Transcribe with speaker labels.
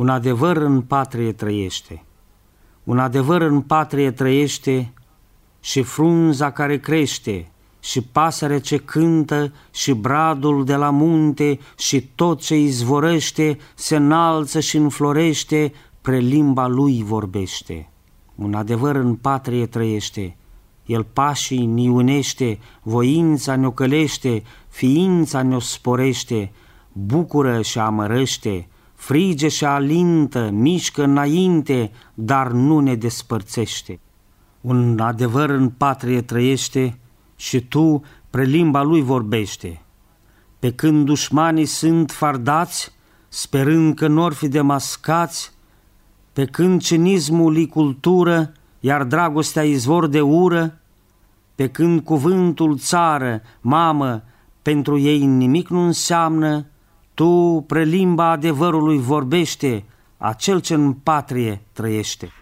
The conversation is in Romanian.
Speaker 1: Un adevăr în patrie trăiește. Un adevăr în patrie trăiește și frunza care crește, și pasărea ce cântă, și bradul de la munte, și tot ce izvorăște, se înalță și înflorește, pre limba lui vorbește. Un adevăr în patrie trăiește, el pașii ni unește, voința ne-o călește, ființa ne-o sporește, bucură și amărăște, frige și alintă, mișcă înainte, dar nu ne despărțește. Un adevăr în patrie trăiește și tu prelimba lui vorbește. Pe când dușmanii sunt fardați, sperând că n-or fi demascați, pe când cinismul îi cultură, iar dragostea izvor de ură, pe când cuvântul țară, mamă, pentru ei nimic nu înseamnă, tu, prelimba adevărului, vorbește, acel ce în patrie trăiește.